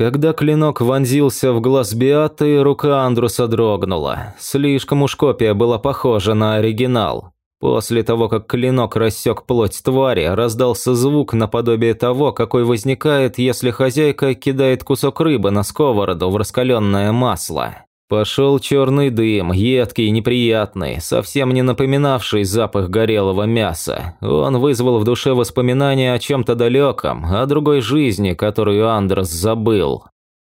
Когда клинок вонзился в глаз Биаты, рука Андруса дрогнула. Слишком уж копия была похожа на оригинал. После того, как клинок рассек плоть твари, раздался звук наподобие того, какой возникает, если хозяйка кидает кусок рыбы на сковороду в раскаленное масло. Пошел черный дым, едкий и неприятный, совсем не напоминавший запах горелого мяса. Он вызвал в душе воспоминания о чем-то далеком, о другой жизни, которую Андрос забыл.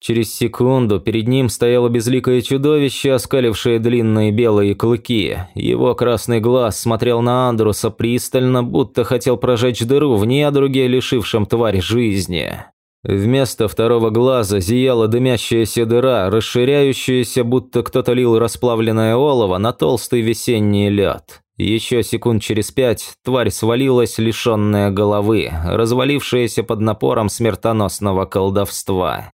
Через секунду перед ним стояло безликое чудовище, оскалившее длинные белые клыки. Его красный глаз смотрел на Андруса пристально, будто хотел прожечь дыру в недруге, лишившем тварь жизни. Вместо второго глаза зияла дымящаяся дыра, расширяющаяся, будто кто-то лил расплавленное олово на толстый весенний лед. Еще секунд через пять тварь свалилась, лишенная головы, развалившаяся под напором смертоносного колдовства.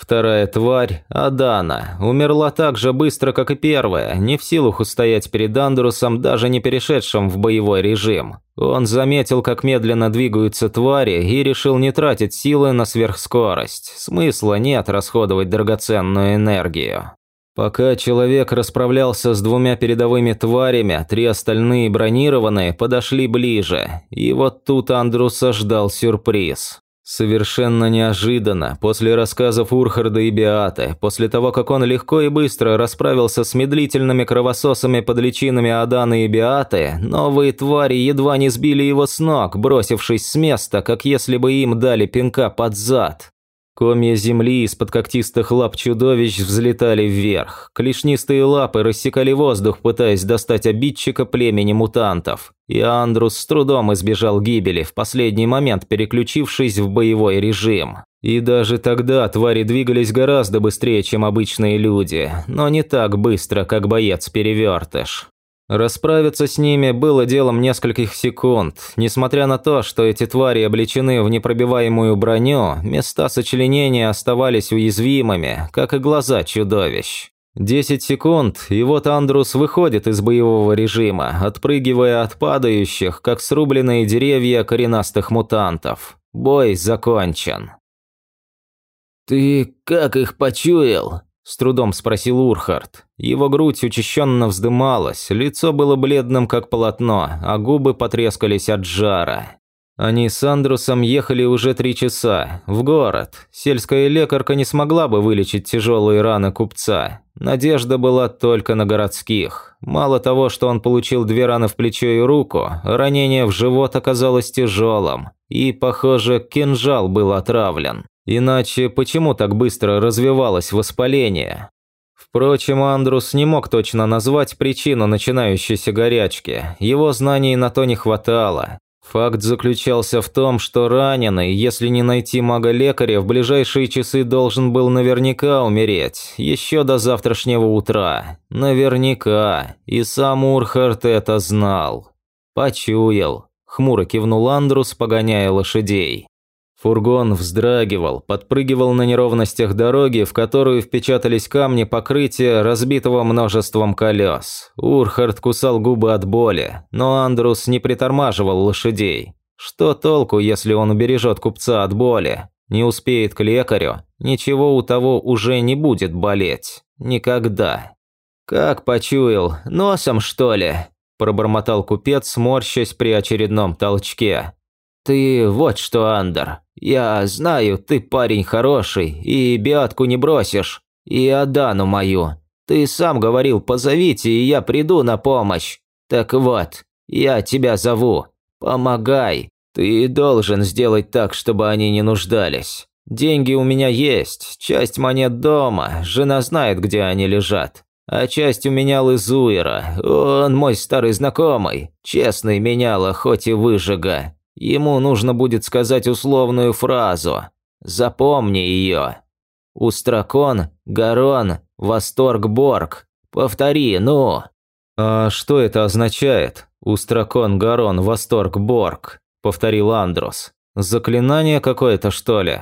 Вторая тварь, Адана, умерла так же быстро, как и первая, не в силах устоять перед Андерусом, даже не перешедшим в боевой режим. Он заметил, как медленно двигаются твари и решил не тратить силы на сверхскорость. Смысла нет расходовать драгоценную энергию. Пока человек расправлялся с двумя передовыми тварями, три остальные бронированные подошли ближе. И вот тут Андруса ждал сюрприз. Совершенно неожиданно, после рассказов Урхарда и Биаты, после того, как он легко и быстро расправился с медлительными кровососами под личинами Адана и Биаты, новые твари едва не сбили его с ног, бросившись с места, как если бы им дали пинка под зад. Комья земли из-под когтистых лап чудовищ взлетали вверх. Клешнистые лапы рассекали воздух, пытаясь достать обидчика племени мутантов. И Андрус с трудом избежал гибели, в последний момент переключившись в боевой режим. И даже тогда твари двигались гораздо быстрее, чем обычные люди, но не так быстро, как боец-перевертыш. Расправиться с ними было делом нескольких секунд. Несмотря на то, что эти твари облечены в непробиваемую броню, места сочленения оставались уязвимыми, как и глаза чудовищ. Десять секунд, и вот Андрус выходит из боевого режима, отпрыгивая от падающих, как срубленные деревья коренастых мутантов. Бой закончен. «Ты как их почуял?» С трудом спросил Урхард. Его грудь учащенно вздымалась, лицо было бледным как полотно, а губы потрескались от жара. Они с Андрусом ехали уже три часа, в город. Сельская лекарка не смогла бы вылечить тяжелые раны купца. Надежда была только на городских. Мало того, что он получил две раны в плечо и руку, ранение в живот оказалось тяжелым. И, похоже, кинжал был отравлен. Иначе почему так быстро развивалось воспаление? Впрочем, Андрус не мог точно назвать причину начинающейся горячки, его знаний на то не хватало. Факт заключался в том, что раненый, если не найти мага-лекаря, в ближайшие часы должен был наверняка умереть, еще до завтрашнего утра. Наверняка. И сам Урхард это знал. Почуял. Хмуро кивнул Андрус, погоняя лошадей. Фургон вздрагивал, подпрыгивал на неровностях дороги, в которую впечатались камни покрытия, разбитого множеством колес. Урхард кусал губы от боли, но Андрус не притормаживал лошадей. Что толку, если он убережет купца от боли? Не успеет к лекарю, ничего у того уже не будет болеть. Никогда. «Как почуял? Носом, что ли?» – пробормотал купец, морщась при очередном толчке. «Ты вот что, Андер, я знаю, ты парень хороший, и биатку не бросишь, и Адану мою. Ты сам говорил, позовите, и я приду на помощь. Так вот, я тебя зову. Помогай. Ты должен сделать так, чтобы они не нуждались. Деньги у меня есть, часть монет дома, жена знает, где они лежат. А часть у меня Лызуира, он мой старый знакомый, честный меняла, хоть и выжига. Ему нужно будет сказать условную фразу. Запомни ее. Устракон, Гарон, Восторг, Борг. Повтори, ну. А что это означает? Устракон, Гарон, Восторг, Борг. Повторил Андрос. Заклинание какое-то, что ли?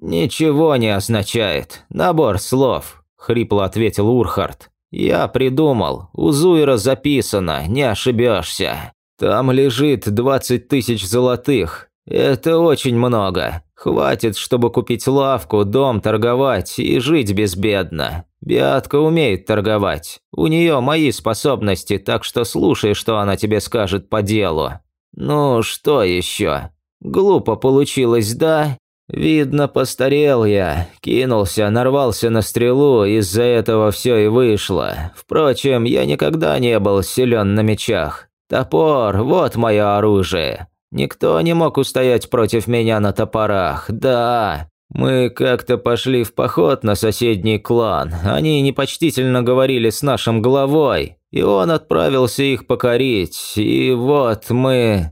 Ничего не означает. Набор слов, хрипло ответил Урхард. Я придумал. У Зуира записано, не ошибешься. «Там лежит двадцать тысяч золотых. Это очень много. Хватит, чтобы купить лавку, дом, торговать и жить безбедно. Биатка умеет торговать. У нее мои способности, так что слушай, что она тебе скажет по делу. Ну, что еще? Глупо получилось, да? Видно, постарел я. Кинулся, нарвался на стрелу, из-за этого все и вышло. Впрочем, я никогда не был силен на мечах. Топор – вот мое оружие. Никто не мог устоять против меня на топорах, да. Мы как-то пошли в поход на соседний клан. Они непочтительно говорили с нашим главой, и он отправился их покорить. И вот мы...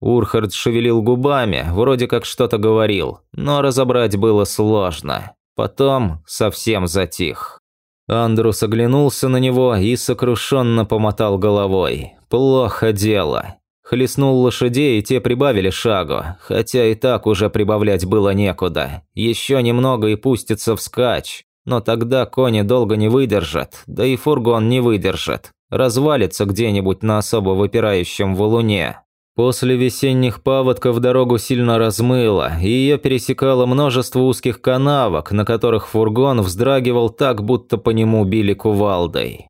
Урхард шевелил губами, вроде как что-то говорил, но разобрать было сложно. Потом совсем затих. Андрус оглянулся на него и сокрушенно помотал головой. Плохо дело. Хлестнул лошадей, и те прибавили шагу, хотя и так уже прибавлять было некуда. Еще немного и пустится вскачь. Но тогда кони долго не выдержат, да и фургон не выдержит. Развалится где-нибудь на особо выпирающем валуне. После весенних паводков дорогу сильно размыло, и ее пересекало множество узких канавок, на которых фургон вздрагивал так, будто по нему били кувалдой.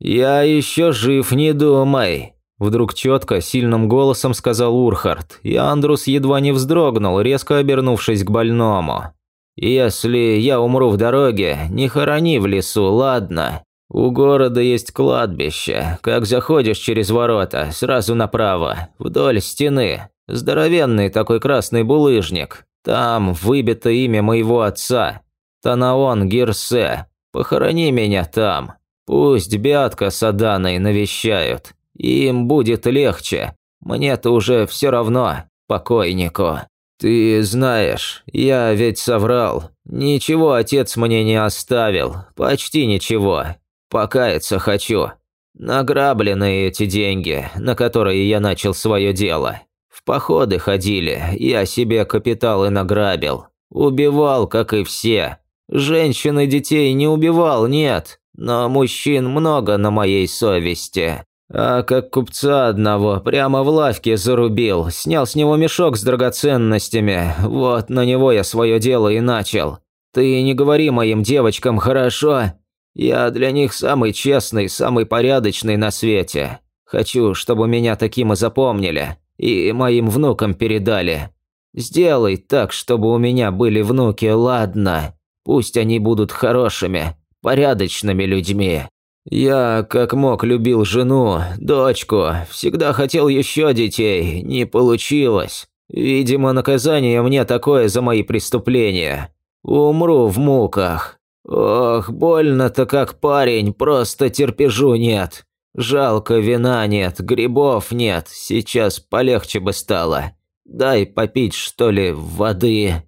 «Я еще жив, не думай», Вдруг четко, сильным голосом сказал Урхард, и Андрус едва не вздрогнул, резко обернувшись к больному. «Если я умру в дороге, не хорони в лесу, ладно? У города есть кладбище. Как заходишь через ворота, сразу направо, вдоль стены. Здоровенный такой красный булыжник. Там выбито имя моего отца. Танаон Гирсе. Похорони меня там. Пусть Бятка с Аданой навещают. Им будет легче. Мне-то уже все равно, покойнику. Ты знаешь, я ведь соврал. Ничего отец мне не оставил, почти ничего. Покаяться хочу. Награблены эти деньги, на которые я начал свое дело. В походы ходили, я себе капиталы награбил. Убивал, как и все. Женщин и детей не убивал, нет, но мужчин много на моей совести. А как купца одного прямо в лавке зарубил, снял с него мешок с драгоценностями, вот на него я свое дело и начал. Ты не говори моим девочкам, хорошо? Я для них самый честный, самый порядочный на свете. Хочу, чтобы меня таким и запомнили, и моим внукам передали. Сделай так, чтобы у меня были внуки, ладно? Пусть они будут хорошими, порядочными людьми. Я, как мог, любил жену, дочку, всегда хотел еще детей, не получилось. Видимо, наказание мне такое за мои преступления. Умру в муках. Ох, больно-то как парень, просто терпежу нет. Жалко, вина нет, грибов нет, сейчас полегче бы стало. Дай попить, что ли, воды.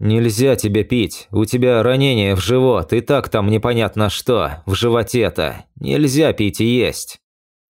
«Нельзя тебе пить. У тебя ранение в живот, и так там непонятно что, в животе-то. Нельзя пить и есть».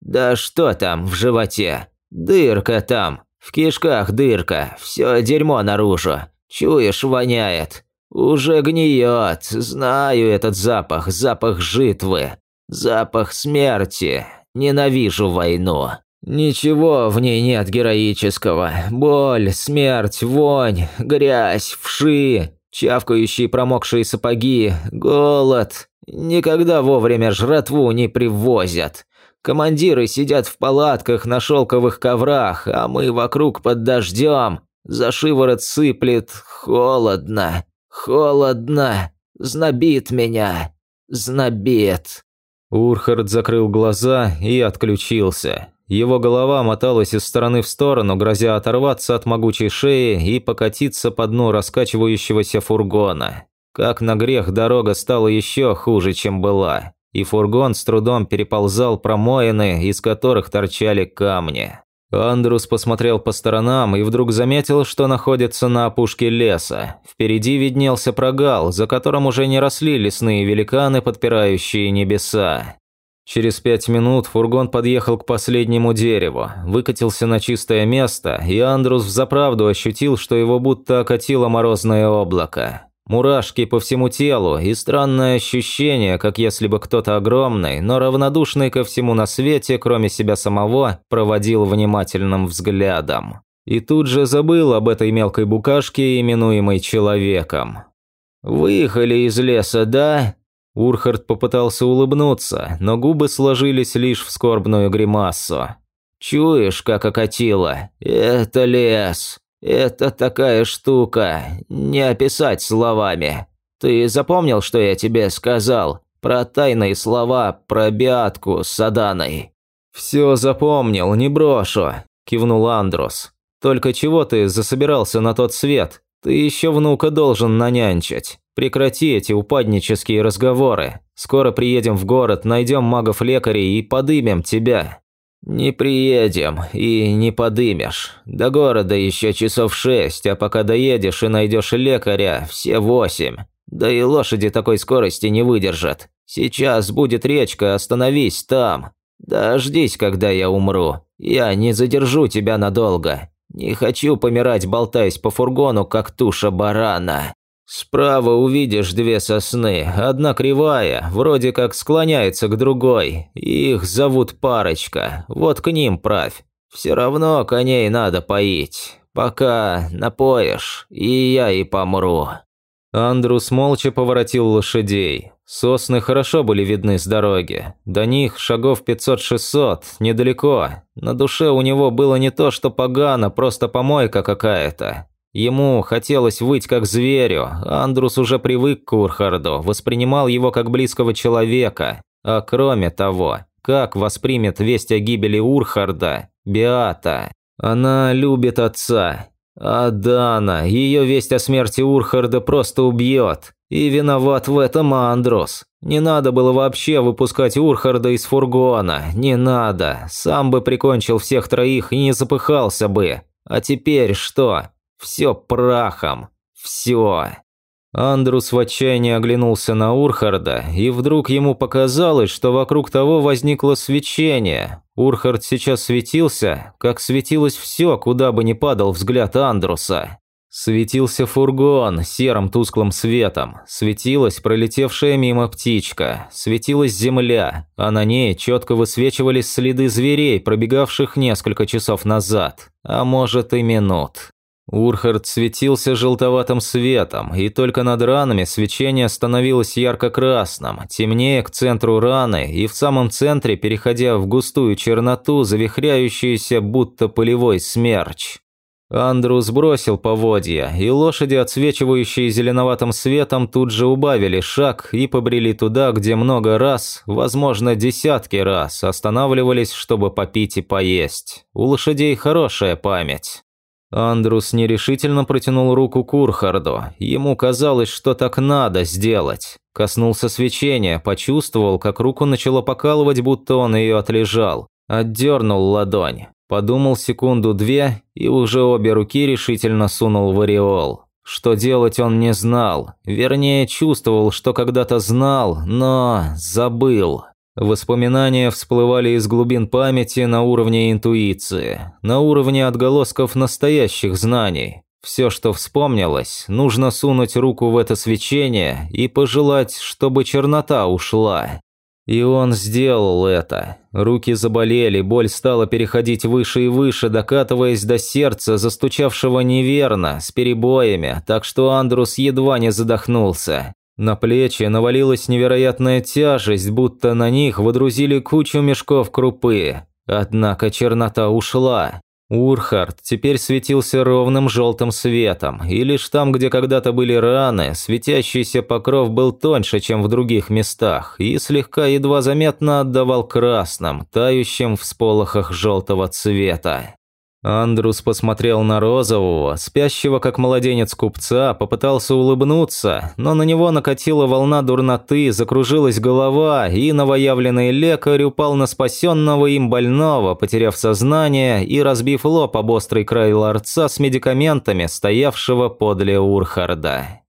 «Да что там в животе? Дырка там. В кишках дырка. Все дерьмо наружу. Чуешь, воняет. Уже гниет. Знаю этот запах, запах житвы. Запах смерти. Ненавижу войну». Ничего в ней нет героического. Боль, смерть, вонь, грязь, вши, чавкающие промокшие сапоги, голод. Никогда вовремя жратву не привозят. Командиры сидят в палатках на шелковых коврах, а мы вокруг под дождем. За шиворот сыплет холодно, холодно, знобит меня, знобит. Урхард закрыл глаза и отключился. Его голова моталась из стороны в сторону, грозя оторваться от могучей шеи и покатиться по дну раскачивающегося фургона. Как на грех дорога стала еще хуже, чем была, и фургон с трудом переползал промоины, из которых торчали камни. Андрус посмотрел по сторонам и вдруг заметил, что находится на опушке леса. Впереди виднелся прогал, за которым уже не росли лесные великаны, подпирающие небеса. Через пять минут фургон подъехал к последнему дереву, выкатился на чистое место, и Андрус взаправду ощутил, что его будто окатило морозное облако. Мурашки по всему телу и странное ощущение, как если бы кто-то огромный, но равнодушный ко всему на свете, кроме себя самого, проводил внимательным взглядом. И тут же забыл об этой мелкой букашке, именуемой человеком. «Выехали из леса, да?» Урхард попытался улыбнуться, но губы сложились лишь в скорбную гримасу. «Чуешь, как окатило? Это лес. Это такая штука. Не описать словами. Ты запомнил, что я тебе сказал? Про тайные слова, про Биатку с Саданой?» «Все запомнил, не брошу», – кивнул Андрус. «Только чего ты засобирался на тот свет? Ты еще внука должен нанянчить. Прекрати эти упаднические разговоры. Скоро приедем в город, найдем магов-лекарей и подымем тебя». «Не приедем и не подымешь. До города еще часов шесть, а пока доедешь и найдешь лекаря, все восемь. Да и лошади такой скорости не выдержат. Сейчас будет речка, остановись там. Дождись, когда я умру. Я не задержу тебя надолго. Не хочу помирать, болтаясь по фургону, как туша барана. Справа увидишь две сосны, одна кривая, вроде как склоняется к другой. Их зовут парочка, вот к ним правь. Все равно коней надо поить. Пока напоишь, и я и помру». Андрус молча поворотил лошадей. Сосны хорошо были видны с дороги. До них шагов 500-600, недалеко. На душе у него было не то, что погано, просто помойка какая-то. Ему хотелось выть как зверю, Андрус уже привык к Урхарду, воспринимал его как близкого человека. А кроме того, как воспримет весть о гибели Урхарда Биата? Она любит отца, а Дана, ее весть о смерти Урхарда просто убьет. И виноват в этом Андрос. Не надо было вообще выпускать Урхарда из фургона. Не надо. Сам бы прикончил всех троих и не запыхался бы. А теперь что? Все прахом. Все. Андрус в отчаянии оглянулся на Урхарда, и вдруг ему показалось, что вокруг того возникло свечение. Урхард сейчас светился, как светилось все, куда бы ни падал взгляд Андруса. Светился фургон серым тусклым светом, светилась пролетевшая мимо птичка, светилась земля, а на ней четко высвечивались следы зверей, пробегавших несколько часов назад, а может и минут. Урхард светился желтоватым светом, и только над ранами свечение становилось ярко-красным, темнее к центру раны и в самом центре, переходя в густую черноту, завихряющуюся будто полевой смерч. Андру сбросил поводья, и лошади, отсвечивающие зеленоватым светом, тут же убавили шаг и побрели туда, где много раз, возможно, десятки раз, останавливались, чтобы попить и поесть. У лошадей хорошая память. Андрус нерешительно протянул руку к Урхарду. Ему казалось, что так надо сделать. Коснулся свечения, почувствовал, как руку начало покалывать, будто он ее отлежал. Отдернул ладонь. Подумал секунду-две и уже обе руки решительно сунул в ореол. Что делать он не знал. Вернее, чувствовал, что когда-то знал, но забыл. Воспоминания всплывали из глубин памяти на уровне интуиции, на уровне отголосков настоящих знаний. Все, что вспомнилось, нужно сунуть руку в это свечение и пожелать, чтобы чернота ушла. И он сделал это. Руки заболели, боль стала переходить выше и выше, докатываясь до сердца, застучавшего неверно, с перебоями, так что Андрус едва не задохнулся. На плечи навалилась невероятная тяжесть, будто на них водрузили кучу мешков крупы. Однако чернота ушла. Урхард теперь светился ровным желтым светом, и лишь там, где когда-то были раны, светящийся покров был тоньше, чем в других местах, и слегка едва заметно отдавал красным, тающим в сполохах желтого цвета. Андрус посмотрел на розового, спящего как младенец купца, попытался улыбнуться, но на него накатила волна дурноты, закружилась голова, и новоявленный лекарь упал на спасенного им больного, потеряв сознание и разбив лоб об острый край ларца с медикаментами, стоявшего подле Урхарда.